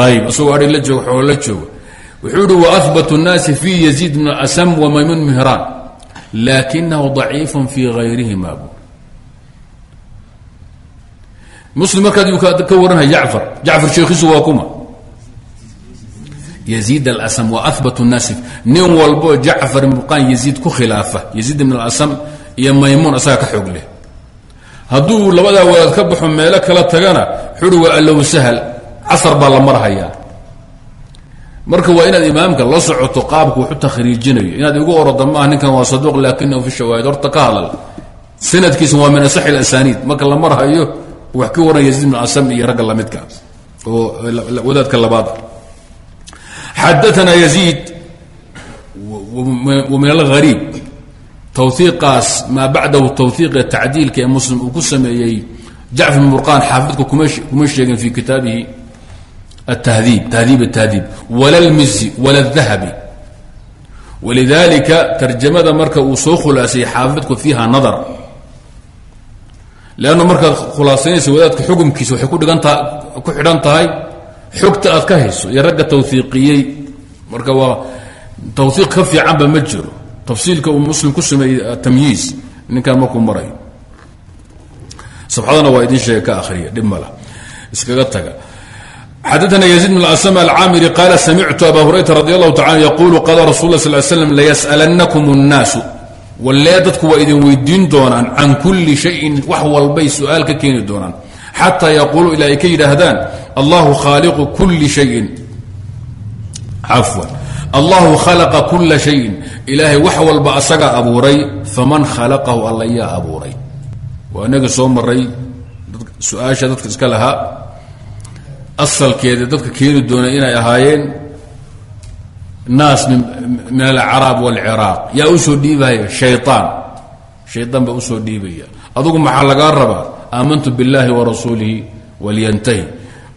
ayib isagoo adhi la jooga xoolo la jooga wuxuu ihi waahbat الnaasi fi yaziid bn asam wa maymuun mihraan laakinahu ضaciif fi gayrihima muslim markaas ka waranay jacfar. Jacfar sheekhiisu waa kuma. Yaziid alasam waa ahbat naasif nin walbo jacfar ibn burqaan yaziid ku khilaafa. Yaziid ibn alasam iyo maymuun asaga ka xoog leh. Hadduu labadaa wadaad ka baxo meelo kala tagana xuri marka waa inaad imaamka la socoto qaabku wuxu takhriijinayo. Inaad igu orada maaha ninkan waa saduuq laakinahu fi shawaahid. Horta ka hadal. Waa min asax asaaniid marka la marhayo wax ka waran yaziid ibn asam iyo ragga lamidka oo wadaadka labaad. Xadaana yaziid min alhariib twiiqaas maa bacdahu tawhiiqa tacdiilka ee muslim uu ku sameeyey jacfar bn burqaan xaafidku kuma sheegin fi kitaabihi atahdiib tahdiib atahdiib wala lmizi wala dahabi walidalika tarjamada marka uu soo khulaasayey xaafidku fiiha nadar leanna markaad khulaasaynaysa wadaadka xukumkiisa waxay kudhigantaha ku xidhan tahay xogta aad ka hayso iyo ragga tawhiiqiyey marka waa tawhiiq ka fiicanba ma jiro tafsiilka uu muslim ku sameeyey tamyiiz ninkan markuu marayo sabxadana waa idin sheega ka akhriya dhib mala iskaga taga xadana yزيid بن asm alcamiri qaala samictu aba hurayra radi allahu taala yaqulu qaala rasul la sl slm layas'alanakum الnaasu wallee dadku waa idin weydiin doonaan can kuli shayin wax walbay su'aal ka keeni doonaan. Xataa yaquuluu ilaa ay ka yidhaahdaan allahu khaaliqu kuli shayin. Cafwan allahu khalaqa kula shayin. Ilaahay wax walba asagaa abuuray faman khalaqahu alla yaa abuuray. Waa inaga soo maray su'aasha dadka iska lahaa asalkeeda dadka keeni doona inay ahaayeen naas min alacraab wاlciraaq yaa usoo dhiibaya shayطaan shayطaan baa usoo dhiibaya adugu maxaa lagaa rabaa aamantu biاllahi warasuulihi walyantahi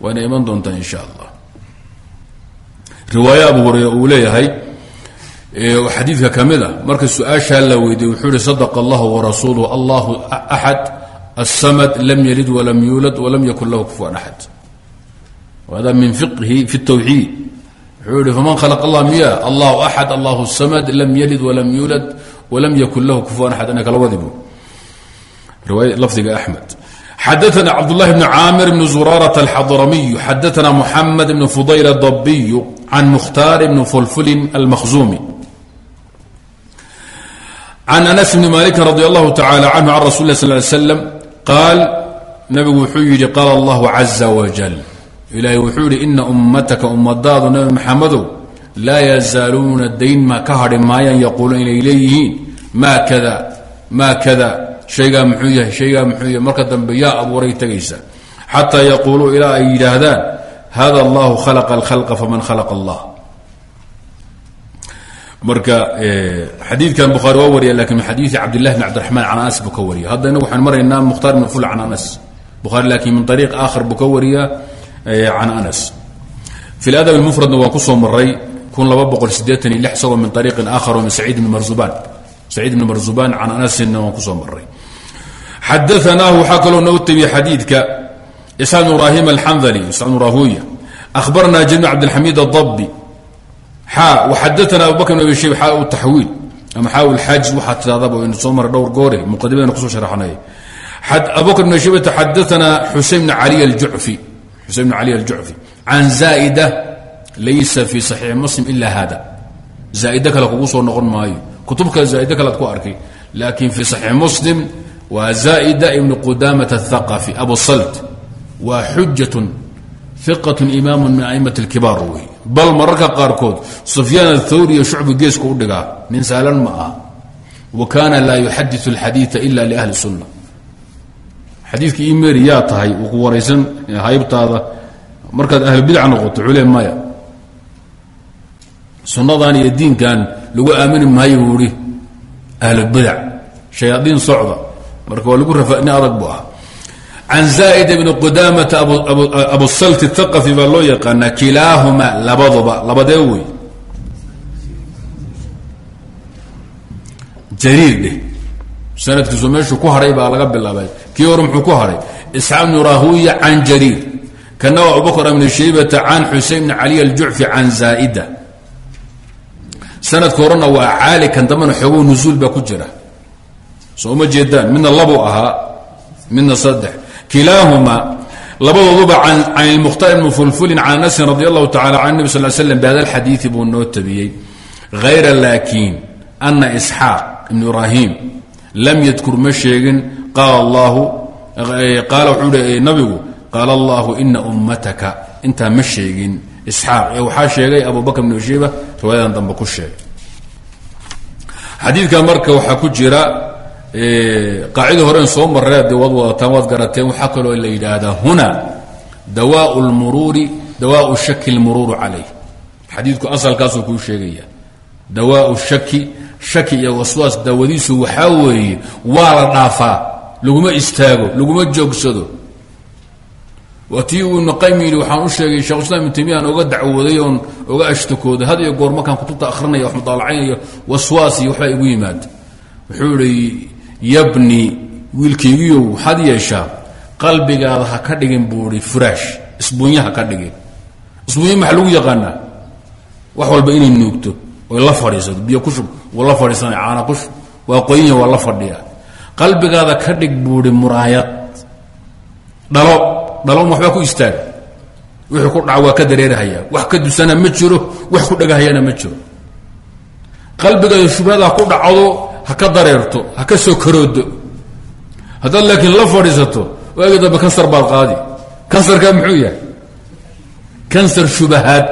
waana iman doontaa in sha allah riwaaye abu hurayra uu leeyahay xadiidka ka mid a marka su-aashaa la weydiye wuxuu ihi sadq allah warasuuluhu allahu axad aلsamad lam yalid walam yuulad walam yakun lahu kufuwan axad hada min fiqhi fi الtawxiid wuxuu yihi faman khalaq allah miya? Allahu axad allahu samad lam yalid walam yuulad walam yakun lahu kufuwan axad ana kala wadibu lafdiga axmed xadaana cabdاllahi bn caamir bn zuraaraة alxadramiy xadaana muxamed bn fudayl dabiy can mukhtaar bn fulfulin almakhzumi. Can anas bni maliki radi allahu tacala canhu can rasul lah sal slam qaal nabigu wuxuu yidhi qaala allahu caza wajal ilaahay wuxuu yidhi ina ummataka ummadaadu nabi maxamedow laa yazaaluuna dayn ma ka hadhi maayaan yaquuluun inay leeyihiin. Maa kada maa kada shaygaa muxuu yahay shaygaa marka dambe abuuray tegaysa xataa yaquuluu ilaa ay hada allahu khalaqa alkhalqa faman khalaqa allah marka xadiidkan bukhaari waa wariya laakiin min xadiidi cabdillahi bn anas buu hadda inagu waxaan maraynaa mukhtaar bn ful anas. Bukhaari laakiin min ariiq aakhar buu ka can anas. Fi ladab mufradna waan ku soo maray kun laba boqol sideetan iyo lix isagoo min ariiqin aakhar min saciid bni marzuban. Saciid bni marzuban can anasinna waan ku soo maray xadaanaahu waxaa kaloo noo tabiyey xadiidka isxaaq bn ibrahim alxandali isxaaq bn rahuya akhbarna jami cabdilxamiid adabi xa waxadaana abubakr bn abi shayb xaa taxwiil ama xaa lxaajiz waxaa tidadaba aynu soo maray dhowr goore muqadimadana ku soo sharaxnay. Abubakr bn shaybata xadaana xusein bn cali aljucfi xusein bn cali aljucfi can zaaida laysa fii saxiixi muslim ila haada. Zaaide kale kugu soo noqon maayo. Kutub kale zaaide kale ad ku arkay. Laakiin fii saxiix muslim waa zaaida ibnu qudaamat athaqafi abusalt waa xujatun iqat imaamu min a'imat اlkibaar wey. Bal mararka qaarkood sufyaan athawri iyo shucbi geeska u dhigaa. Nin saalan ma aha. Wa kaana laa yuxadiu اlxadiia ila liahli sunna xadiidka imeri yaa tahay ku waraysan haybtaada markaad ahlubidc noqoto cule maya. Sunnadan iyo diinkan lagu aamini maayo buu ihi ahlubidac shayaadiin socda. Marka lagu rafani adag bu ah can zaa'id bni qudamata abusalt thaqafi baa loo yaqaanaa kilaahuma labaduba labadee wey. Jariir dheh. Ku hadhay baa laga bilaabay kii hore muxuu ku hadhay isxaaq bnu rahuya can jariir. Kana waa abubakr bni shaybata can xusein bni cali aljucfi can zaa'ida. Sanadka horena waa caali kan dambana xoogow nusuul baa ku jira. Soo uma jeedaan midna labuu ahaa midna saddex. Kilaahumaa labadooduba can ilmukhtaar ibni fulfulin can anasin radi allahu tacala can nebi sal slam bihada alxadiidi buu noo tabiyey. Hayra laakiin ana isxaaq ibnu ibraahim lam yadkur ma sheegin nabigu qaala allahu ina ummataka intaa ma sheegin isxaaq ee sheegay abu bakr bn shiba riwaayadan dambe ku sheegay xadiidkan marka waxaa ku jira qaacida horen soo marree dee waad wadataan waad garateen waxaa kaloo la yidhaahdaa huna dawaau lmuruuri dawaau shaki lmuruuru calayh xadiidku asalkaasuu kuu sheegaya dawaau shaki shaki iyo waswaas daawadiisu waxaa weeye waa la dhaafaa laguma istaago laguma joogsado. Waa tii ibnu waxaan u sheegay shekhuislam ibnu taymiya aan oga dacwooday oon oga ashtakooday. Had iyo goor markaan kutubta akhrinaya wax mutaalacaynayo waswaas iyo waxbaa igu yimaada wuxuu ihi yabni wiilkaygiyow waxaad yeeshaa qalbigaada ha ka dhigin buu ihi furaash isbuunya ha ka dhigin. Isbuunya maxaa lagu yaqaanaa? Wax walba inay nuugto oy la fadhiisato biyo ku shub wuu la caana ku shub waa qoyinya waa la fadhiya qalbigaada ka dhig buuhi muraayad. Dhalo dhalon waxbaa ku istaaga wixii ku dhaca waa ka dareerahaya. Wax ka dusana ma jiro wax ku dhagahayana ma jiro. Qalbigaada shubhadaa ku dhacdo ha ka dareerto ha ka soo karoodo. Haddaad laakiin la fadhiisato waagi dambe kansar baad qaadi. Kansarkaa muxuu yahay? Kansar shubahaad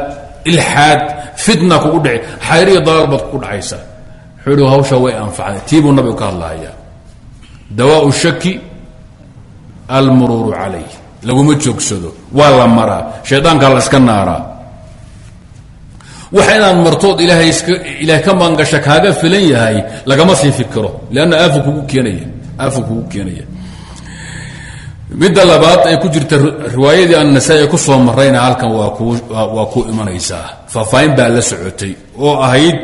ilxaad fitna kugu dhici. Xayriyo dalaal baad kugu dhacaysaa wuxuu hi hawshaa way anfacday. Tii buu nabigu ka hadlahayaa dawaau shaki almuruuru calayh laguma joogsado. Waa la maraa. Shaydaankaa la iska naaraa. Waxa inaad martood ilaahay iska ilaahay ka maangasha kaaga filan yahay lagama sii fikiro. Leanna aafu kugu keenaya. Aafu kugu keenaya. Midda labaad ee ku jirta riwaayadii annasa-i ku soo marayna halkan waa ku waa la socotay. Oo ahayd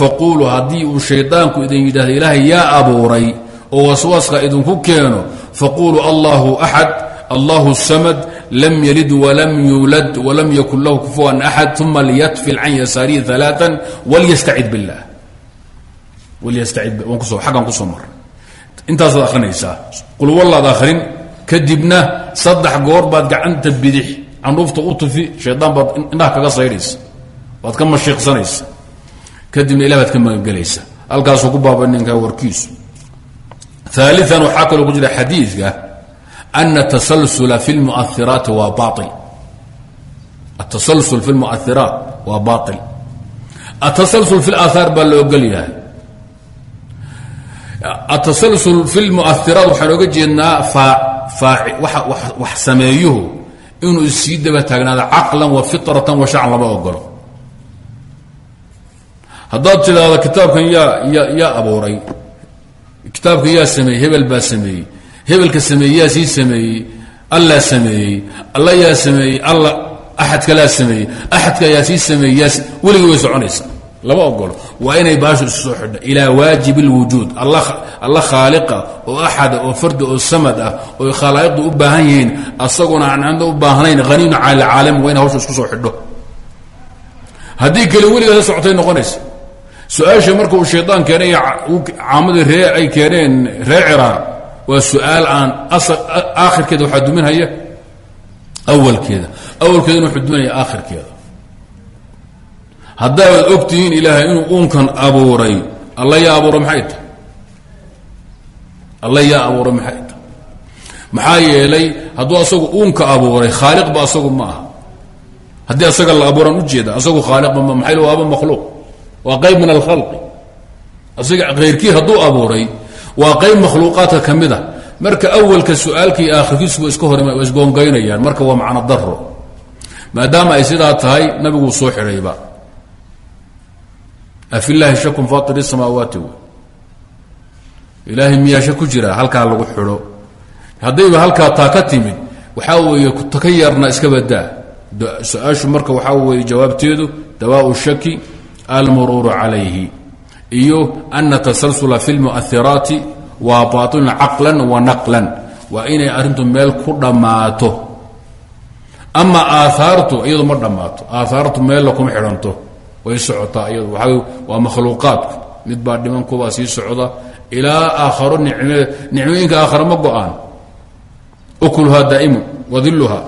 faquuluu haddii uu shaydaanku idin yidhahdo ilaahay yaa abuuray oo waswaaska idinku keeno faquluu allahu axad allahu samad lam yalid walam yuulad walam yakun lahu kufuwan axad uma liyatfil can yasaarihi alaaan walyastacid billah. Walyastacid kuso xaggan ku soo maray intaasaad akhrinaysaa. Qulwallaad akhrin kadibna saddex goor baad gacanta bidix candhuufta u tufi shaydaan baad indhaha kaga saydhaysa waad ka mashiiqsanaysa. Kadibna ilah baad ka magangelaysa halkaasuu ku baaba ninkaa warkiisu aalian waxaa kaloo ku jira xadiidka ana tasalsula fi lmuairaati waa bail atasalsul fi lmuairaat waa bail atasalsul fi laaaar baa la ogol yahay atasalsul fi lmuairaat waxaan oga jeednaa wax sameeyuhu inuu sii daba taagnaado caqlan wa firatan wa sharcan lama ogolo haddaad tidhaahdo kitaabkan yaa yaa abuuray kitaabka yaa sameeyey hebel baa sameeyey hebelka sameeyey yaa sii sameeyey allaa sameeyey alla yaa sameeyey alla axad kalaa sameeyey axadka yaa sii sameeyey yaa weligii way soconaysa lama ogolo waa inay baashu isu soo xidha ilaa waajib اlwujuud alla khaaliqa oo axada oo farda oo samad ah oo khalaa'iqdu u baahan yihiin asaguna aan cando u baahnayn haniina cala caalami waa in hawsha isku soo xidho. Haddii kale weligeed la socotay noqonaysa su'aasha marka uu shaydaan keenay caamadii ree ay keeneen reer ciraan waa su'aal aan aakhirkeeda waxaa duminhaya awalkeeda. Awalkeedana wuxuu duminaya aakhirkeeda. Haddaad og tihiin ilaahay inuu uunkan abuuray alla yaa abuuray maxay tahay alla yaa abuuray maxay tahay maxaa yeelay hadduu asagu uunka abuuray khaaliqba asagu ma aha. Haddii asaga la abuuraan ujeeda asagu khaaliqba ma maxay waaba makhluuq waa qayb min alkhalqi. Asiga kayrkii hadduu abuuray waa qayb makhluuqaadka ka mid a marka awalka su'aalka iyo aakhirkiisu wa iska hor wa isgoongaynayaan marka waa macno daro maadaama ay sidaa tahay nabiguu soo xidhayba. Afilaahi shakun fatir isamaawaati w ilaahay miyaasha ku jira? Halkaa lagu xidho. Haddayba halkaa taa ka timid waxaa weeye taka yarna iska badaa su'aashu marka waxaa weeye jawaabteedu dawaau shaki almuruuru calayhi. Iyo ana tasalsula fi lmu'ahiraati waa baailun caqlan wa naqlan. Waa inay arrintu meel ku dhammaato. Ama aahaartu iyadu ma dhammaato. Aahaartu meella kuma xidhanto. Way socotaa iyadu. Waa makhluuqaadku mid baa dhiman kubaa sii socda. Ilaa aakharo nicmooyinka aakharo ma go'aan. Ukluhaa daa'imun wadiluha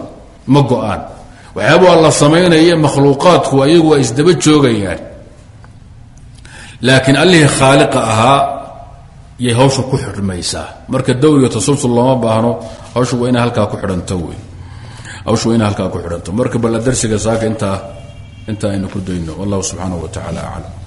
ma go'aan. Waxyaabaa la samaynaya makhluuqaadku ayagu waa isdaba joogayaan laakiin allihii khaaliqa ahaa yay hawsha ku xidhmaysaa marka dawriga tasalsul looma baahno hawshu waa inay halkaa ku xidhanto wey hawshu waa halkaa ku xidhanto. Marka balla darsiga saaka intaa inta aynu ku dayno. Wallahu subxaanahu wa tacaala aclam